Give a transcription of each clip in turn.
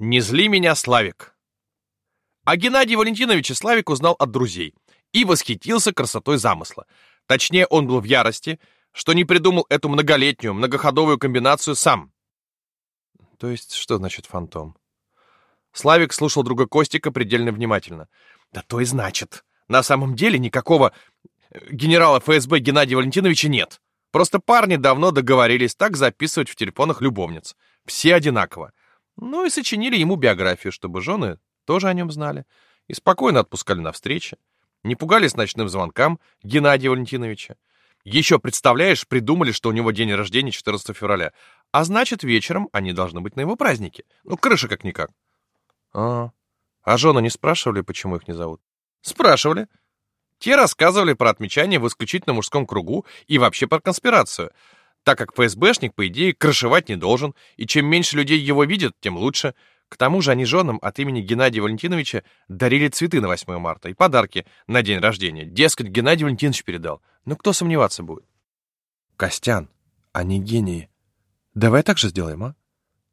Не зли меня, Славик. А Геннадий Валентинович Славик узнал от друзей и восхитился красотой замысла. Точнее, он был в ярости, что не придумал эту многолетнюю, многоходовую комбинацию сам. То есть, что значит фантом? Славик слушал друга Костика предельно внимательно. Да то и значит. На самом деле никакого э, генерала ФСБ Геннадия Валентиновича нет. Просто парни давно договорились так записывать в телефонах любовниц. Все одинаково. Ну и сочинили ему биографию, чтобы жены тоже о нем знали. И спокойно отпускали на встречи. Не пугались ночным звонкам Геннадия Валентиновича. Еще, представляешь, придумали, что у него день рождения 14 февраля. А значит, вечером они должны быть на его празднике. Ну, крыша как-никак. А, а жены не спрашивали, почему их не зовут? Спрашивали. Те рассказывали про отмечание в исключительно мужском кругу и вообще про конспирацию, так как ФСБшник, по идее, крышевать не должен, и чем меньше людей его видят, тем лучше. К тому же они женам от имени Геннадия Валентиновича дарили цветы на 8 марта и подарки на день рождения. Дескать, Геннадий Валентинович передал. Ну кто сомневаться будет? Костян, они гении. Давай так же сделаем, а?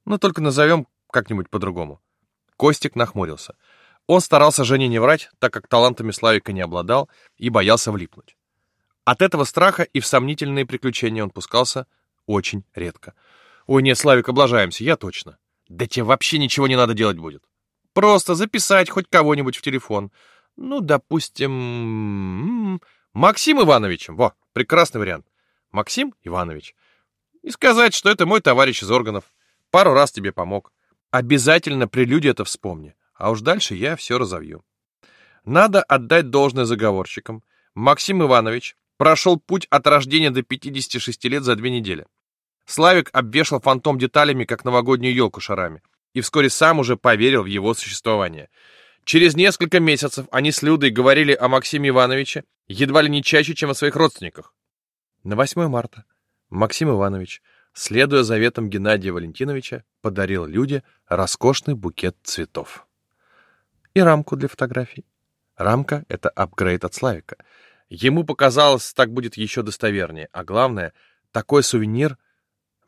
Ну только назовем как-нибудь по-другому. Костик нахмурился. Он старался Жене не врать, так как талантами Славика не обладал и боялся влипнуть. От этого страха и в сомнительные приключения он пускался очень редко. «Ой, нет, Славик, облажаемся, я точно». «Да тебе вообще ничего не надо делать будет. Просто записать хоть кого-нибудь в телефон. Ну, допустим, Максим Ивановичем. Во, прекрасный вариант. Максим Иванович. И сказать, что это мой товарищ из органов. Пару раз тебе помог. Обязательно прелюдия это вспомни, а уж дальше я все разовью. Надо отдать должное заговорщикам. Максим Иванович прошел путь от рождения до 56 лет за две недели. Славик обвешал фантом деталями, как новогоднюю елку шарами, и вскоре сам уже поверил в его существование. Через несколько месяцев они с Людой говорили о Максиме Ивановиче едва ли не чаще, чем о своих родственниках. На 8 марта Максим Иванович следуя заветам Геннадия Валентиновича, подарил Люде роскошный букет цветов. И рамку для фотографий. Рамка — это апгрейд от Славика. Ему показалось, так будет еще достовернее, а главное, такой сувенир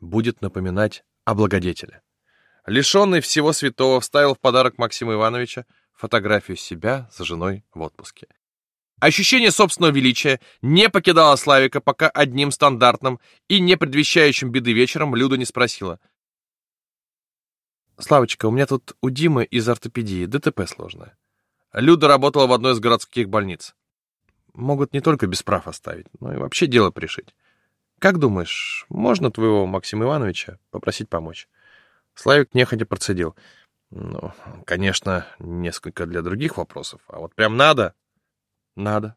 будет напоминать о благодетеле. Лишенный всего святого вставил в подарок Максима Ивановича фотографию себя с женой в отпуске. Ощущение собственного величия не покидало Славика, пока одним стандартным и не предвещающим беды вечером Люда не спросила. «Славочка, у меня тут у Димы из ортопедии ДТП сложное». Люда работала в одной из городских больниц. Могут не только без прав оставить, но и вообще дело пришить. Как думаешь, можно твоего Максима Ивановича попросить помочь? Славик нехотя процедил. Ну, конечно, несколько для других вопросов, а вот прям надо. Надо.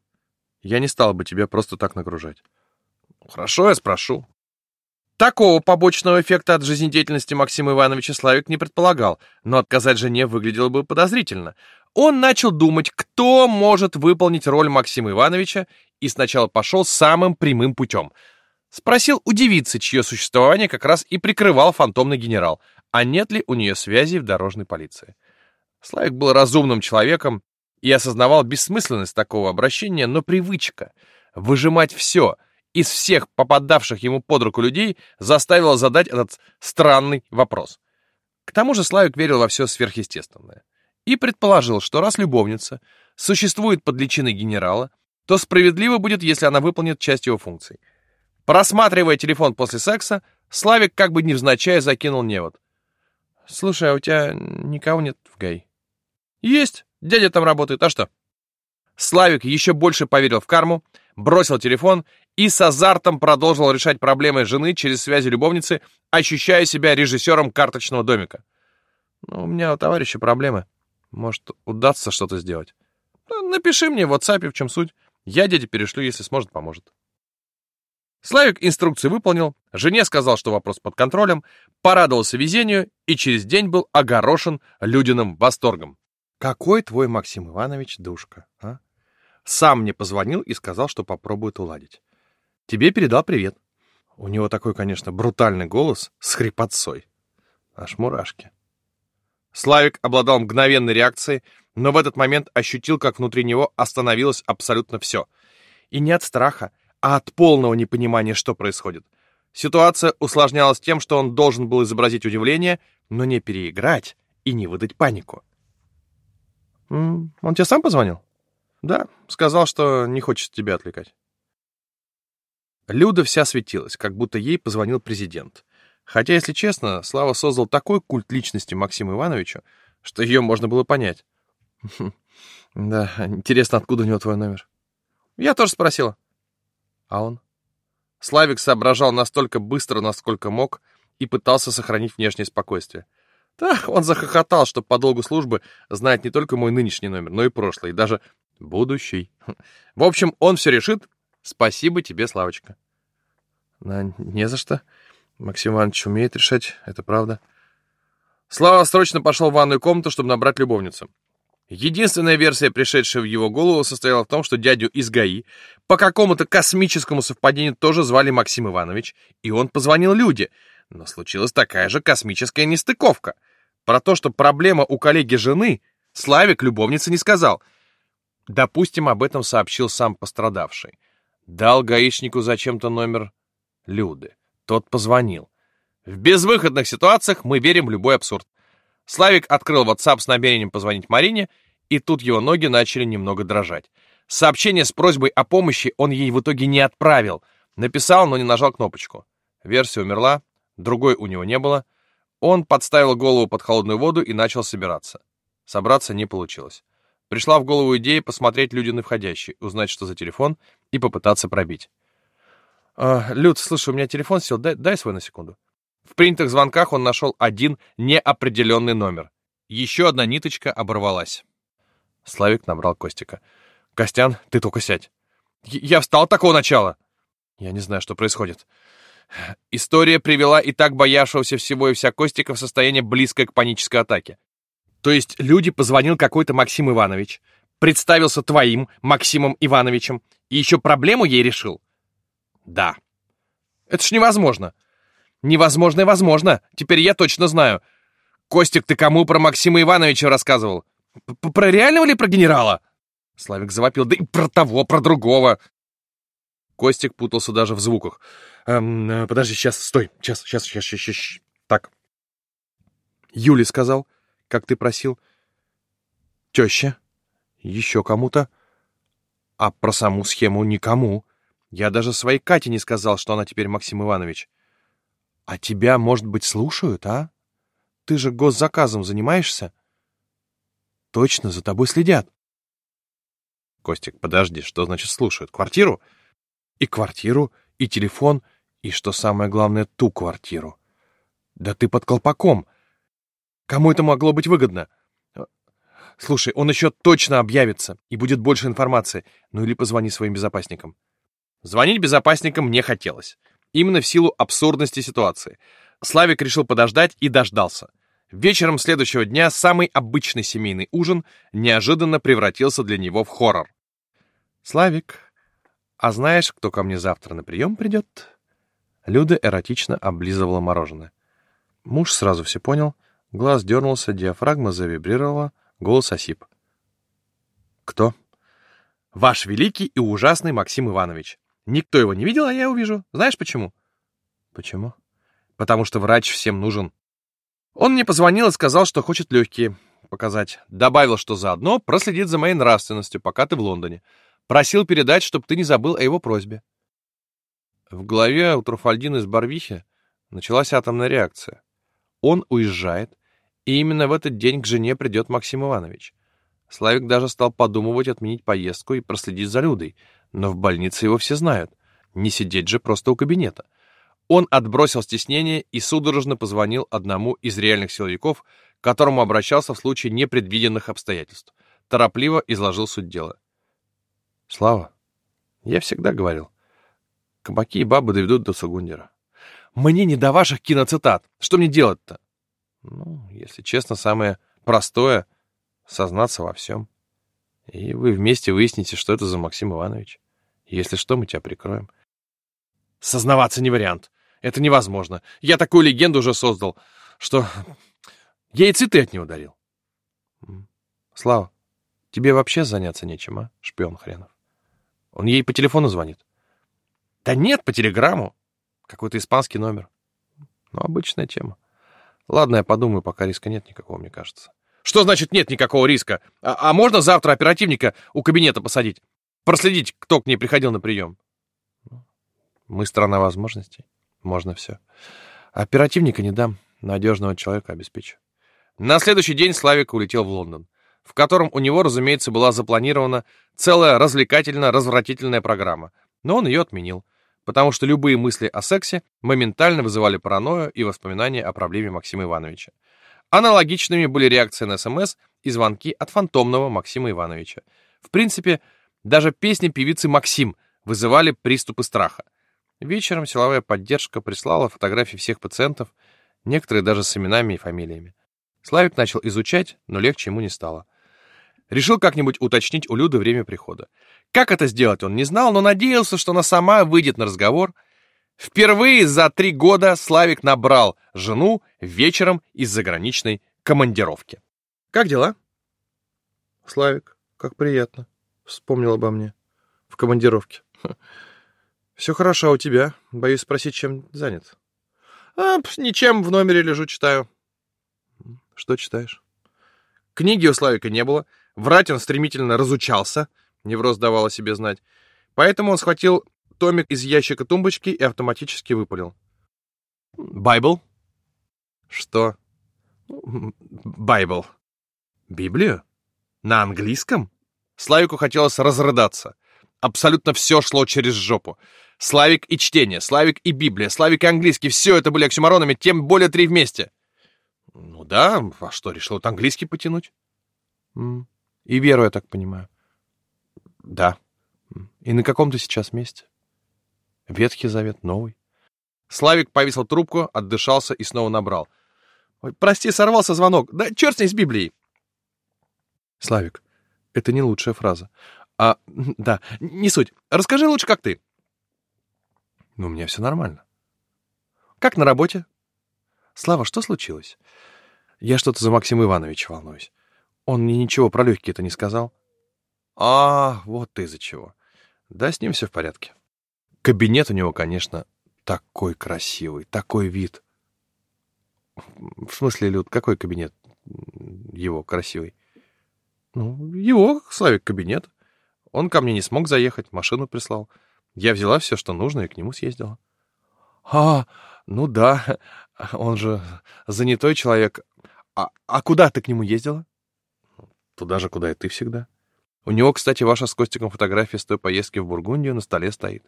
Я не стал бы тебя просто так нагружать. Хорошо, я спрошу. Такого побочного эффекта от жизнедеятельности Максима Ивановича Славик не предполагал, но отказать жене выглядело бы подозрительно. Он начал думать, кто может выполнить роль Максима Ивановича, и сначала пошел самым прямым путем. Спросил у девицы, чье существование как раз и прикрывал фантомный генерал, а нет ли у нее связей в дорожной полиции. Славик был разумным человеком и осознавал бессмысленность такого обращения, но привычка выжимать все из всех попадавших ему под руку людей заставила задать этот странный вопрос. К тому же Славик верил во все сверхъестественное и предположил, что раз любовница существует под личиной генерала, то справедливо будет, если она выполнит часть его функций. Просматривая телефон после секса, Славик как бы невзначай закинул невод. «Слушай, а у тебя никого нет в ГАИ?» «Есть!» Дядя там работает, а что? Славик еще больше поверил в карму, бросил телефон и с азартом продолжил решать проблемы жены через связи любовницы, ощущая себя режиссером карточного домика. Ну, у меня у товарища проблемы. Может, удастся что-то сделать. Ну, напиши мне в WhatsApp, в чем суть. Я дяде перешлю, если сможет, поможет. Славик инструкции выполнил, жене сказал, что вопрос под контролем, порадовался везению и через день был огорошен Людиным восторгом. Какой твой Максим Иванович душка, а? Сам мне позвонил и сказал, что попробует уладить. Тебе передал привет. У него такой, конечно, брутальный голос с хрипотцой. Аж мурашки. Славик обладал мгновенной реакцией, но в этот момент ощутил, как внутри него остановилось абсолютно все. И не от страха, а от полного непонимания, что происходит. Ситуация усложнялась тем, что он должен был изобразить удивление, но не переиграть и не выдать панику. «Он тебе сам позвонил?» «Да, сказал, что не хочет тебя отвлекать». Люда вся светилась, как будто ей позвонил президент. Хотя, если честно, Слава создал такой культ личности Максиму Ивановичу, что ее можно было понять. Да, интересно, откуда у него твой номер? Я тоже спросила. А он? Славик соображал настолько быстро, насколько мог, и пытался сохранить внешнее спокойствие. Так, он захохотал, что по долгу службы знает не только мой нынешний номер, но и прошлый, и даже будущий. В общем, он все решит. Спасибо тебе, Славочка. Да, не за что. Максим Иванович умеет решать, это правда. Слава срочно пошел в ванную комнату, чтобы набрать любовницу. Единственная версия, пришедшая в его голову, состояла в том, что дядю из ГАИ по какому-то космическому совпадению тоже звали Максим Иванович, и он позвонил Люде. Но случилась такая же космическая нестыковка. Про то, что проблема у коллеги жены, Славик любовнице не сказал. Допустим, об этом сообщил сам пострадавший. Дал гаишнику зачем-то номер Люды. Тот позвонил. В безвыходных ситуациях мы верим в любой абсурд. Славик открыл WhatsApp с намерением позвонить Марине, и тут его ноги начали немного дрожать. Сообщение с просьбой о помощи он ей в итоге не отправил. Написал, но не нажал кнопочку. Версия умерла, другой у него не было. Он подставил голову под холодную воду и начал собираться. Собраться не получилось. Пришла в голову идея посмотреть люди на входящий, узнать, что за телефон, и попытаться пробить. «А, «Люд, слушай, у меня телефон сел, дай, дай свой на секунду». В принятых звонках он нашел один неопределенный номер. Еще одна ниточка оборвалась. Славик набрал Костика. «Костян, ты только сядь». «Я встал такого начала!» «Я не знаю, что происходит». История привела и так боявшегося всего и вся Костика в состояние близкое к панической атаке. То есть люди позвонил какой-то Максим Иванович, представился твоим Максимом Ивановичем и еще проблему ей решил? Да. Это ж невозможно. Невозможно и возможно. Теперь я точно знаю. Костик, ты кому про Максима Ивановича рассказывал? Про реального или про генерала? Славик завопил. Да и про того, про другого. Костик путался даже в звуках. Эм, э, подожди, сейчас, стой. Сейчас, сейчас, сейчас, сейчас, сейчас. Так. Юли сказал, как ты просил. Теща. Еще кому-то. А про саму схему никому. Я даже своей Кате не сказал, что она теперь Максим Иванович. А тебя, может быть, слушают, а? Ты же госзаказом занимаешься? Точно, за тобой следят. Костик, подожди, что значит слушают? Квартиру? И квартиру, и телефон, и, что самое главное, ту квартиру. Да ты под колпаком. Кому это могло быть выгодно? Слушай, он еще точно объявится, и будет больше информации. Ну или позвони своим безопасникам. Звонить безопасникам не хотелось. Именно в силу абсурдности ситуации. Славик решил подождать и дождался. Вечером следующего дня самый обычный семейный ужин неожиданно превратился для него в хоррор. «Славик, а знаешь, кто ко мне завтра на прием придет?» Люда эротично облизывала мороженое. Муж сразу все понял, глаз дернулся, диафрагма завибрировала, голос осип. «Кто?» «Ваш великий и ужасный Максим Иванович. Никто его не видел, а я увижу. Знаешь почему? Почему? Потому что врач всем нужен. Он мне позвонил и сказал, что хочет легкие показать. Добавил, что заодно проследит за моей нравственностью, пока ты в Лондоне. Просил передать, чтобы ты не забыл о его просьбе. В голове у Труфальдина из Барвихи началась атомная реакция. Он уезжает, и именно в этот день к жене придет Максим Иванович. Славик даже стал подумывать отменить поездку и проследить за Людой, но в больнице его все знают. Не сидеть же просто у кабинета. Он отбросил стеснение и судорожно позвонил одному из реальных силовиков, к которому обращался в случае непредвиденных обстоятельств. Торопливо изложил суть дела. «Слава, я всегда говорил, кабаки и бабы доведут до Сугундера. Мне не до ваших киноцитат. Что мне делать-то?» «Ну, если честно, самое простое — сознаться во всем. И вы вместе выясните, что это за Максим Иванович. Если что, мы тебя прикроем. Сознаваться не вариант. Это невозможно. Я такую легенду уже создал, что... Я и цветы от него дарил. Слава, тебе вообще заняться нечем, а, шпион хренов? Он ей по телефону звонит. Да нет, по телеграмму. Какой-то испанский номер. Ну, обычная тема. Ладно, я подумаю, пока риска нет никакого, мне кажется. Что значит нет никакого риска? А, а можно завтра оперативника у кабинета посадить? Проследить, кто к ней приходил на прием? Мы страна возможностей. Можно все. Оперативника не дам, надежного человека обеспечу. На следующий день Славик улетел в Лондон, в котором у него, разумеется, была запланирована целая развлекательно-развратительная программа, но он ее отменил, потому что любые мысли о сексе моментально вызывали паранойю и воспоминания о проблеме Максима Ивановича. Аналогичными были реакции на СМС и звонки от фантомного Максима Ивановича. В принципе, даже песни певицы «Максим» вызывали приступы страха. Вечером силовая поддержка прислала фотографии всех пациентов, некоторые даже с именами и фамилиями. Славик начал изучать, но легче ему не стало. Решил как-нибудь уточнить у Люды время прихода. Как это сделать, он не знал, но надеялся, что она сама выйдет на разговор. Впервые за три года Славик набрал жену вечером из заграничной командировки. «Как дела?» «Славик, как приятно. Вспомнил обо мне. В командировке. Все хорошо, а у тебя? Боюсь спросить, чем занят?» «А, ничем, в номере лежу, читаю». Что читаешь? Книги у Славика не было. Врать он стремительно разучался. Невроз давал о себе знать. Поэтому он схватил томик из ящика тумбочки и автоматически выпалил. «Байбл?» «Что?» «Байбл». «Библию? На английском?» Славику хотелось разрыдаться. Абсолютно все шло через жопу. Славик и чтение, Славик и Библия, Славик и английский — все это были оксюмаронами, тем более три вместе. Ну да, а что, решил вот английский потянуть? И веру, я так понимаю. Да. И на каком ты сейчас месте? Ветхий Завет, Новый. Славик повесил трубку, отдышался и снова набрал. Ой, прости, сорвался звонок. Да черт с ней с Библией. Славик, это не лучшая фраза. А, да, не суть. Расскажи лучше, как ты. Ну, у меня все нормально. Как на работе? Слава, что случилось? Я что-то за Максима Ивановича волнуюсь. Он мне ничего про легкие-то не сказал. А, вот ты из-за чего. Да, с ним все в порядке. Кабинет у него, конечно, такой красивый, такой вид. В смысле, Люд, какой кабинет его красивый? Ну, его, Славик, кабинет. Он ко мне не смог заехать, машину прислал. Я взяла все, что нужно, и к нему съездила. А, ну да, он же занятой человек. А, а куда ты к нему ездила? Туда же, куда и ты всегда. У него, кстати, ваша с Костиком фотография с той поездки в Бургундию на столе стоит.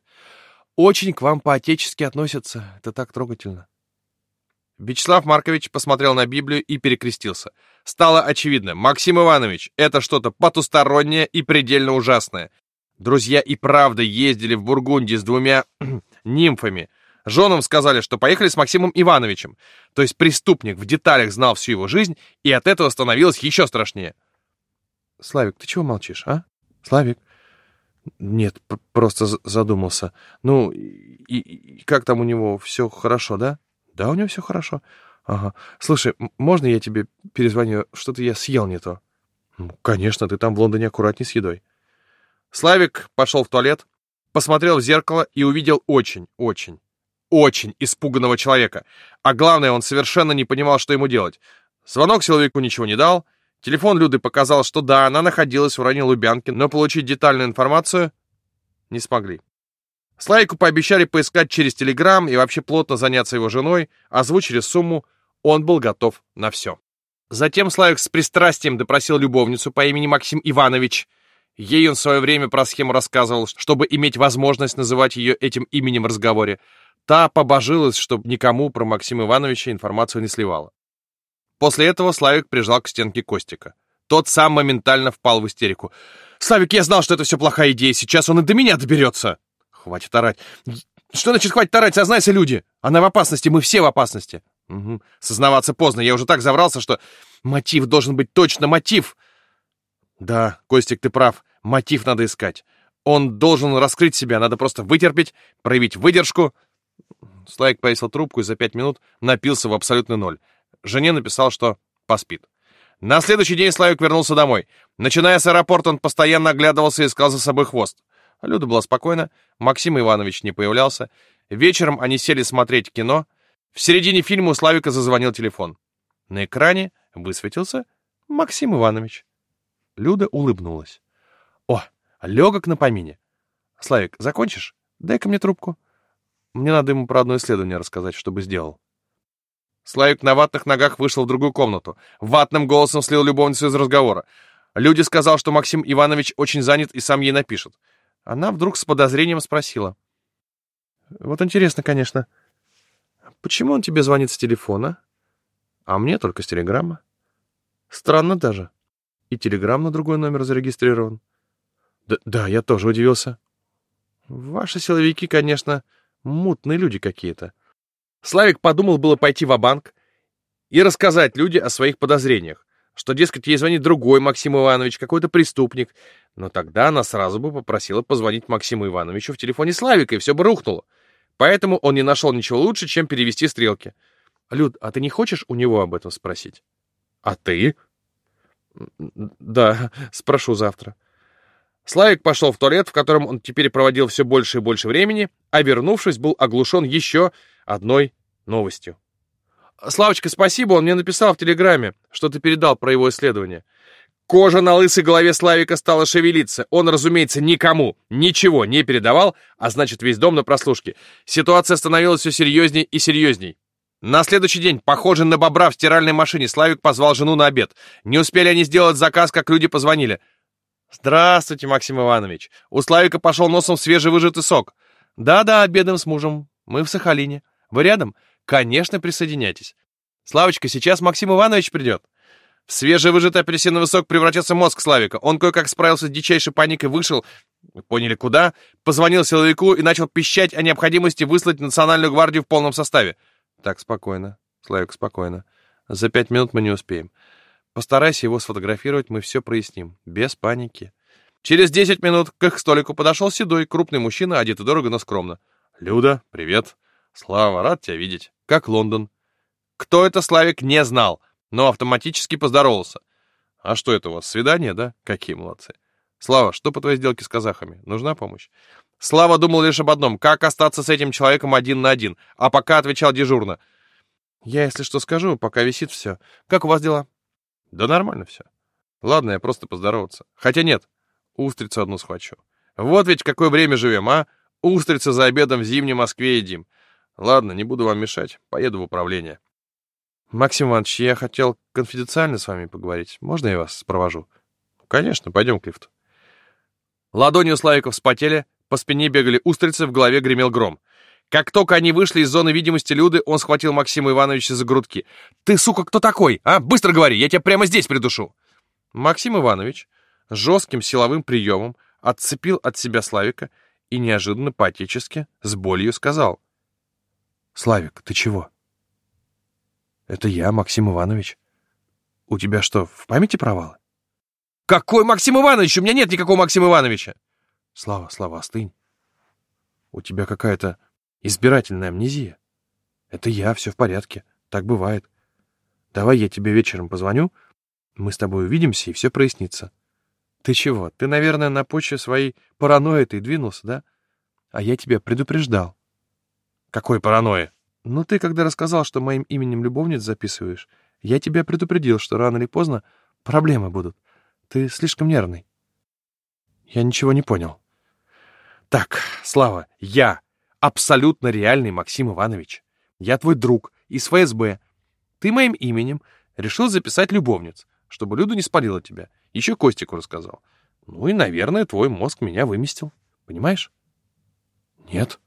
Очень к вам по-отечески относятся. Это так трогательно. Вячеслав Маркович посмотрел на Библию и перекрестился. Стало очевидно, Максим Иванович, это что-то потустороннее и предельно ужасное. Друзья и правда ездили в Бургундии с двумя нимфами, Женам сказали, что поехали с Максимом Ивановичем. То есть преступник в деталях знал всю его жизнь, и от этого становилось еще страшнее. Славик, ты чего молчишь, а? Славик? Нет, просто задумался. Ну, и, и как там у него? Все хорошо, да? Да, у него все хорошо. Ага. Слушай, можно я тебе перезвоню? Что-то я съел не то. Ну, конечно, ты там в Лондоне аккуратней с едой. Славик пошел в туалет, посмотрел в зеркало и увидел очень, очень, очень испуганного человека. А главное, он совершенно не понимал, что ему делать. Звонок силовику ничего не дал. Телефон Люды показал, что да, она находилась в районе Лубянки, но получить детальную информацию не смогли. Славику пообещали поискать через Телеграм и вообще плотно заняться его женой, озвучили сумму, он был готов на все. Затем Славик с пристрастием допросил любовницу по имени Максим Иванович. Ей он в свое время про схему рассказывал, чтобы иметь возможность называть ее этим именем в разговоре. Та побожилась, чтобы никому про Максима Ивановича информацию не сливала. После этого Славик прижал к стенке Костика. Тот сам моментально впал в истерику. «Славик, я знал, что это все плохая идея, сейчас он и до меня доберется!» «Хватит орать!» «Что значит хватит орать? Сознайся, люди! Она в опасности, мы все в опасности!» угу. «Сознаваться поздно, я уже так заврался, что мотив должен быть точно мотив!» «Да, Костик, ты прав, мотив надо искать. Он должен раскрыть себя, надо просто вытерпеть, проявить выдержку, Слайк повесил трубку и за пять минут напился в абсолютный ноль. Жене написал, что поспит. На следующий день Славик вернулся домой. Начиная с аэропорта, он постоянно оглядывался и искал за собой хвост. Люда была спокойна, Максим Иванович не появлялся. Вечером они сели смотреть кино. В середине фильма у Славика зазвонил телефон. На экране высветился Максим Иванович. Люда улыбнулась. О, легок на помине. Славик, закончишь? Дай-ка мне трубку. Мне надо ему про одно исследование рассказать, чтобы сделал. Славик на ватных ногах вышел в другую комнату. Ватным голосом слил любовницу из разговора. Люди сказал, что Максим Иванович очень занят и сам ей напишет. Она вдруг с подозрением спросила. «Вот интересно, конечно, почему он тебе звонит с телефона, а мне только с телеграмма? Странно даже. И телеграмм на другой номер зарегистрирован. Да, да, я тоже удивился. Ваши силовики, конечно, мутные люди какие-то. Славик подумал было пойти в банк и рассказать люди о своих подозрениях, что, дескать, ей звонит другой Максим Иванович, какой-то преступник. Но тогда она сразу бы попросила позвонить Максиму Ивановичу в телефоне Славика, и все бы рухнуло. Поэтому он не нашел ничего лучше, чем перевести стрелки. «Люд, а ты не хочешь у него об этом спросить?» «А ты?» «Да, спрошу завтра». Славик пошел в туалет, в котором он теперь проводил все больше и больше времени, а вернувшись, был оглушен еще одной новостью. «Славочка, спасибо, он мне написал в телеграме, что ты передал про его исследование». Кожа на лысой голове Славика стала шевелиться. Он, разумеется, никому ничего не передавал, а значит, весь дом на прослушке. Ситуация становилась все серьезней и серьезней. На следующий день, похоже на бобра в стиральной машине, Славик позвал жену на обед. Не успели они сделать заказ, как люди позвонили. «Здравствуйте, Максим Иванович. У Славика пошел носом свежевыжатый сок. Да-да, обедаем с мужем. Мы в Сахалине. Вы рядом? Конечно, присоединяйтесь. Славочка, сейчас Максим Иванович придет». В свежевыжатый апельсиновый сок превратился мозг Славика. Он кое-как справился с дичайшей паникой, вышел, поняли куда, позвонил силовику и начал пищать о необходимости выслать национальную гвардию в полном составе. Так, спокойно, Славик, спокойно. За пять минут мы не успеем. Постарайся его сфотографировать, мы все проясним. Без паники. Через десять минут к их столику подошел седой, крупный мужчина, одетый дорого, но скромно. «Люда, привет. Слава, рад тебя видеть. Как Лондон?» Кто это, Славик, не знал но автоматически поздоровался. «А что это у вас, свидание, да? Какие молодцы!» «Слава, что по твоей сделке с казахами? Нужна помощь?» Слава думал лишь об одном — как остаться с этим человеком один на один, а пока отвечал дежурно. «Я, если что, скажу, пока висит все. Как у вас дела?» «Да нормально все. Ладно, я просто поздороваться. Хотя нет, устрицу одну схвачу. Вот ведь какое время живем, а? Устрицы за обедом в зимней Москве едим. Ладно, не буду вам мешать, поеду в управление. «Максим Иванович, я хотел конфиденциально с вами поговорить. Можно я вас провожу?» «Конечно, пойдем к лифту». Ладони у Славика вспотели, по спине бегали устрицы, в голове гремел гром. Как только они вышли из зоны видимости Люды, он схватил Максима Ивановича за грудки. «Ты, сука, кто такой? А? Быстро говори, я тебя прямо здесь придушу!» Максим Иванович жестким силовым приемом отцепил от себя Славика и неожиданно по-отечески с болью сказал. «Славик, ты чего?» Это я, Максим Иванович. У тебя что, в памяти провалы? Какой Максим Иванович? У меня нет никакого Максима Ивановича. Слава, Слава, остынь. У тебя какая-то избирательная амнезия. Это я, все в порядке. Так бывает. Давай я тебе вечером позвоню, мы с тобой увидимся, и все прояснится. Ты чего? Ты, наверное, на почве своей паранойи ты двинулся, да? А я тебя предупреждал. Какой паранойи? Но ты, когда рассказал, что моим именем любовниц записываешь, я тебя предупредил, что рано или поздно проблемы будут. Ты слишком нервный. Я ничего не понял. Так, Слава, я абсолютно реальный Максим Иванович. Я твой друг из ФСБ. Ты моим именем решил записать любовниц, чтобы Люда не спалила тебя. Еще Костику рассказал. Ну и, наверное, твой мозг меня выместил. Понимаешь? Нет.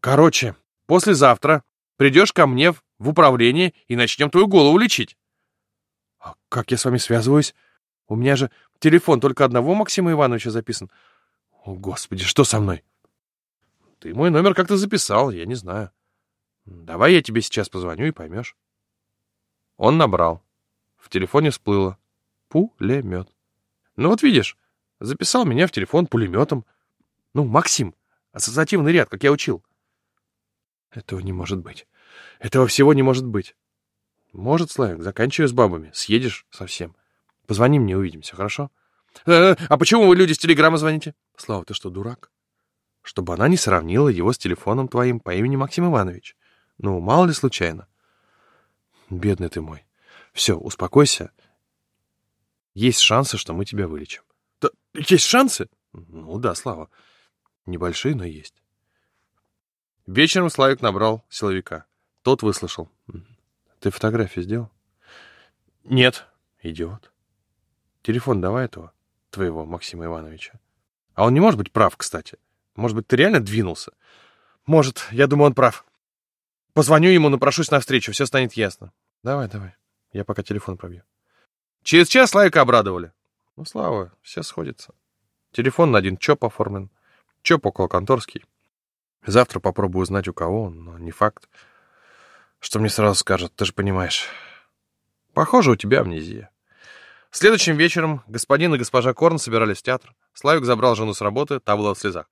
Короче, Послезавтра придешь ко мне в управление и начнем твою голову лечить. А как я с вами связываюсь? У меня же телефон только одного Максима Ивановича записан. О, Господи, что со мной? Ты мой номер как-то записал, я не знаю. Давай я тебе сейчас позвоню и поймешь. Он набрал. В телефоне всплыло. Пулемет. Ну вот видишь, записал меня в телефон пулеметом. Ну, Максим, ассоциативный ряд, как я учил. Этого не может быть. Этого всего не может быть. Может, Славик, заканчивай с бабами. Съедешь совсем. Позвони мне, увидимся, хорошо? Э, а почему вы люди с телеграмма звоните? Слава, ты что, дурак? Чтобы она не сравнила его с телефоном твоим по имени Максим Иванович. Ну, мало ли случайно. Бедный ты мой. Все, успокойся. Есть шансы, что мы тебя вылечим. Да, есть шансы? Ну да, Слава. Небольшие, но есть. Вечером Славик набрал силовика. Тот выслушал. Ты фотографию сделал? Нет. Идиот. Телефон давай этого, твоего Максима Ивановича. А он не может быть прав, кстати. Может быть, ты реально двинулся? Может, я думаю, он прав. Позвоню ему, напрошусь навстречу, все станет ясно. Давай, давай. Я пока телефон пробью. Через час Славика обрадовали. Ну, Слава, все сходится. Телефон на один ЧОП оформлен. ЧОП около конторский. Завтра попробую узнать, у кого он, но не факт. Что мне сразу скажут, ты же понимаешь. Похоже, у тебя амнезия. Следующим вечером господин и госпожа Корн собирались в театр. Славик забрал жену с работы, та была в слезах.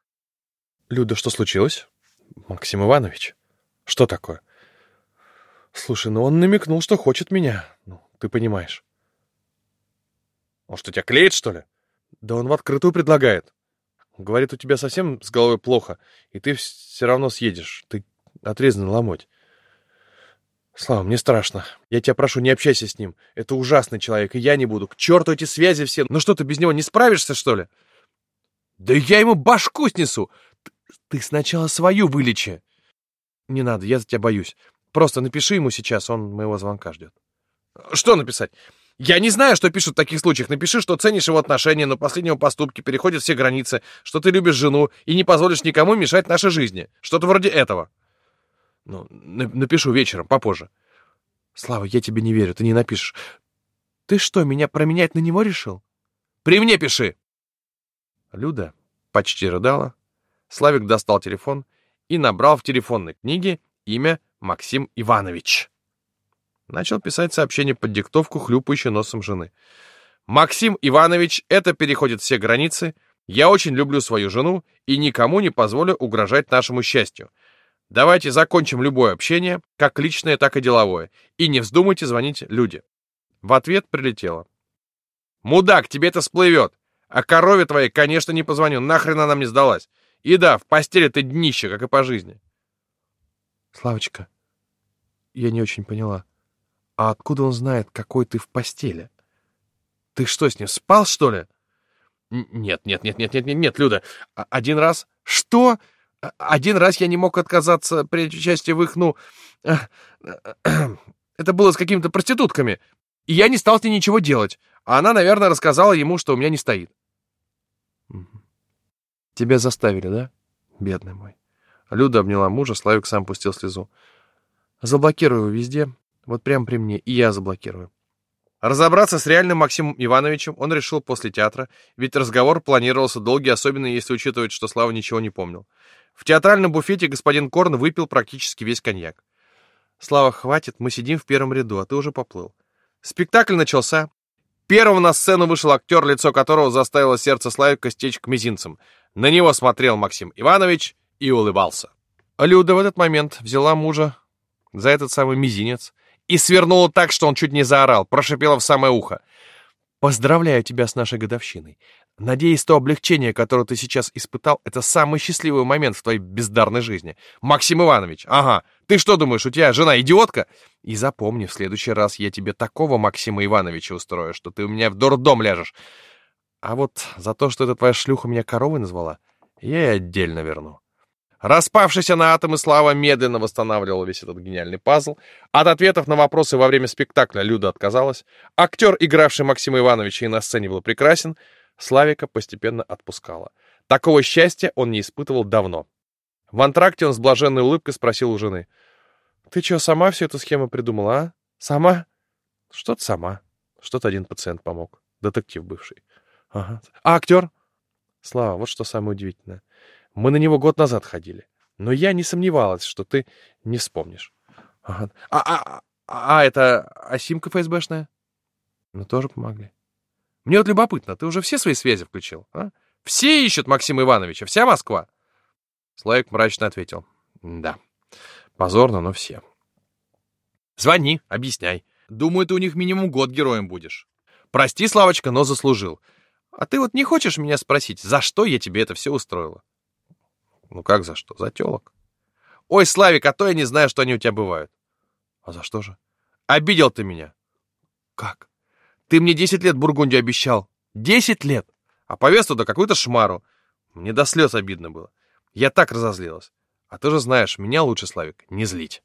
«Люда, что случилось?» «Максим Иванович?» «Что такое?» «Слушай, ну он намекнул, что хочет меня. Ну, ты понимаешь». «Он что, тебя клеит, что ли?» «Да он в открытую предлагает. Говорит, у тебя совсем с головой плохо, и ты все равно съедешь. Ты отрезанный ломоть. Слава, мне страшно. Я тебя прошу, не общайся с ним. Это ужасный человек, и я не буду. К черту эти связи все. Ну что, ты без него не справишься, что ли? Да я ему башку снесу. Ты сначала свою вылечи. Не надо, я за тебя боюсь. Просто напиши ему сейчас, он моего звонка ждет. Что написать? Я не знаю, что пишут в таких случаях. Напиши, что ценишь его отношения, но последнего поступки переходят все границы, что ты любишь жену и не позволишь никому мешать нашей жизни. Что-то вроде этого. Ну, напишу вечером, попозже. Слава, я тебе не верю, ты не напишешь. Ты что, меня променять на него решил? При мне пиши. Люда почти рыдала. Славик достал телефон и набрал в телефонной книге имя Максим Иванович. Начал писать сообщение под диктовку, хлюпающей носом жены. «Максим Иванович, это переходит все границы. Я очень люблю свою жену и никому не позволю угрожать нашему счастью. Давайте закончим любое общение, как личное, так и деловое, и не вздумайте звонить люди. В ответ прилетело. «Мудак, тебе это всплывет! А корове твоей, конечно, не позвоню, нахрен она мне сдалась. И да, в постели ты днище, как и по жизни». «Славочка, я не очень поняла. А откуда он знает, какой ты в постели? Ты что, с ним спал, что ли?» «Нет, нет, нет, нет, нет, нет, нет, Люда. Один раз...» «Что?» Один раз я не мог отказаться при участии в их, ну... Это было с какими-то проститутками. И я не стал с ней ничего делать. А она, наверное, рассказала ему, что у меня не стоит. Тебя заставили, да? Бедный мой. Люда обняла мужа, Славик сам пустил слезу. Заблокирую везде, вот прямо при мне, и я заблокирую. Разобраться с реальным Максимом Ивановичем он решил после театра, ведь разговор планировался долгий, особенно если учитывать, что Слава ничего не помнил. В театральном буфете господин Корн выпил практически весь коньяк. «Слава, хватит, мы сидим в первом ряду, а ты уже поплыл». Спектакль начался. Первым на сцену вышел актер, лицо которого заставило сердце Славика стечь к мизинцам. На него смотрел Максим Иванович и улыбался. Люда в этот момент взяла мужа за этот самый мизинец и свернула так, что он чуть не заорал, прошипела в самое ухо. «Поздравляю тебя с нашей годовщиной. Надеюсь, то облегчение, которое ты сейчас испытал, это самый счастливый момент в твоей бездарной жизни. Максим Иванович, ага, ты что думаешь, у тебя жена идиотка? И запомни, в следующий раз я тебе такого Максима Ивановича устрою, что ты у меня в дурдом ляжешь. А вот за то, что эта твоя шлюха меня коровой назвала, я и отдельно верну. Распавшийся на атомы Слава медленно восстанавливал весь этот гениальный пазл. От ответов на вопросы во время спектакля Люда отказалась. Актер, игравший Максима Ивановича и на сцене был прекрасен. Славика постепенно отпускала. Такого счастья он не испытывал давно. В антракте он с блаженной улыбкой спросил у жены. «Ты что, сама всю эту схему придумала, а? Сама?» «Что-то сама. Что-то один пациент помог. Детектив бывший». «Ага. А актер?» «Слава, вот что самое удивительное. Мы на него год назад ходили. Но я не сомневалась, что ты не вспомнишь». «Ага. А, а, а, а это Асимка ФСБшная?» «Ну, тоже помогли». Мне вот любопытно, ты уже все свои связи включил, а? Все ищут Максима Ивановича, вся Москва. Славик мрачно ответил. Да, позорно, но все. Звони, объясняй. Думаю, ты у них минимум год героем будешь. Прости, Славочка, но заслужил. А ты вот не хочешь меня спросить, за что я тебе это все устроила? Ну как за что? За телок. Ой, Славик, а то я не знаю, что они у тебя бывают. А за что же? Обидел ты меня. Как? Ты мне 10 лет Бургундию обещал. 10 лет! А повез туда какую-то шмару. Мне до слез обидно было. Я так разозлилась. А ты же знаешь, меня лучше, Славик, не злить.